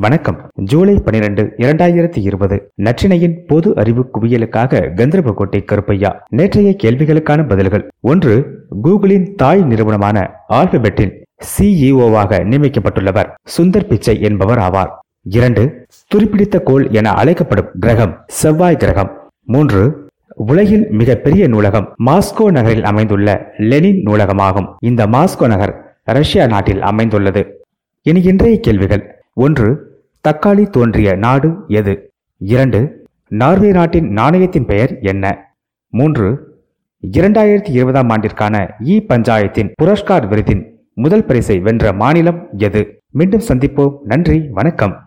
வணக்கம். ஜூலை பனிரெண்டு இரண்டாயிரத்தி இருபது. நற்றினையின் பொது அறிவு குவியலுக்காக கந்தரபகோட்டை கருப்பையா. நேற்றைய கேள்விகளுக்கான பதில்கள். ஒன்று கூகுளின் தாய் நிறுவனமான ஆல்பபெட்டின் சிஇஓவாக நியமிக்கப்பட்டுள்ளவர். சுந்தர் பிச்சை என்பவர் ஆவார். இரண்டு துருப்பிடித்த கோள் என அழைக்கப்படும் கிரகம் செவ்வாய் கிரகம். மூன்று உலகில் மிகப்பெரிய நூலகம் மாஸ்கோ நகரில் அமைந்துள்ள லெனின் நூலகமாகும். இந்த மாஸ்கோ நகர் ரஷ்யா நாட்டில் அமைந்துள்ளது. இனி இன்றைய கேள்விகள். ஒன்று தக்காளி தோன்றிய நாடு எது? இரண்டு நார்வே நாட்டின் நாணயத்தின் பெயர் என்ன? மூன்று இரண்டாயிரத்தி இருபதாம் ஆண்டிற்கான இ பஞ்சாயத்தின் புரஸ்கார் விருதின் முதல் பரிசை வென்ற மாநிலம் எது? மீண்டும் சந்திப்போம். நன்றி வணக்கம்.